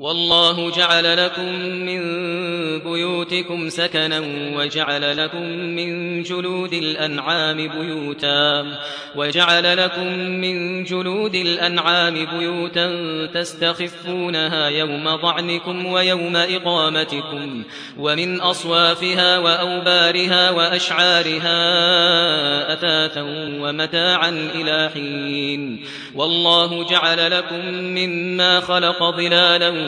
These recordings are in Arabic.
والله جعل لكم من بيوتكم سكنا وجعل لكم من جلود الأنعام بيوتا وجعل لكم من جلود الأنعام بيوتا تستخفونها يوم ضعنكم ويوم إقامتكم ومن أصوافها وأوبارها وأشعارها أثاثا ومتاعا إلى حين والله جعل لكم مما خلق ظلالا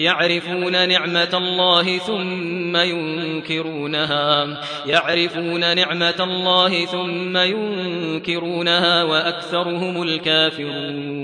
يعرفون نعمة الله ثم ينكرونها. يعرفون نعمة الله ثم ينكرونها وأكثرهم الكافرون.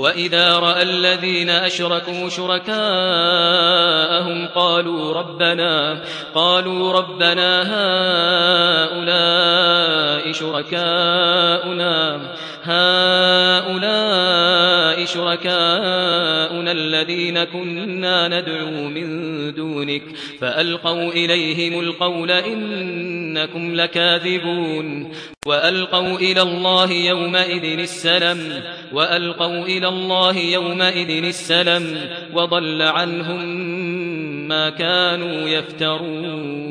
وإذا رأى الذين أشركوا شركاءهم قالوا ربنا قالوا ربنا هؤلاء شركاؤنا هؤلاء شركاؤنا الذين كنا ندعو من دونك. فألقوا إليهم القول إنكم لكاذبون. وألقوا إلى الله يومئذ السلم. وألقوا إلى الله يومئذ السلم. وضل عنهم ما كانوا يفترون.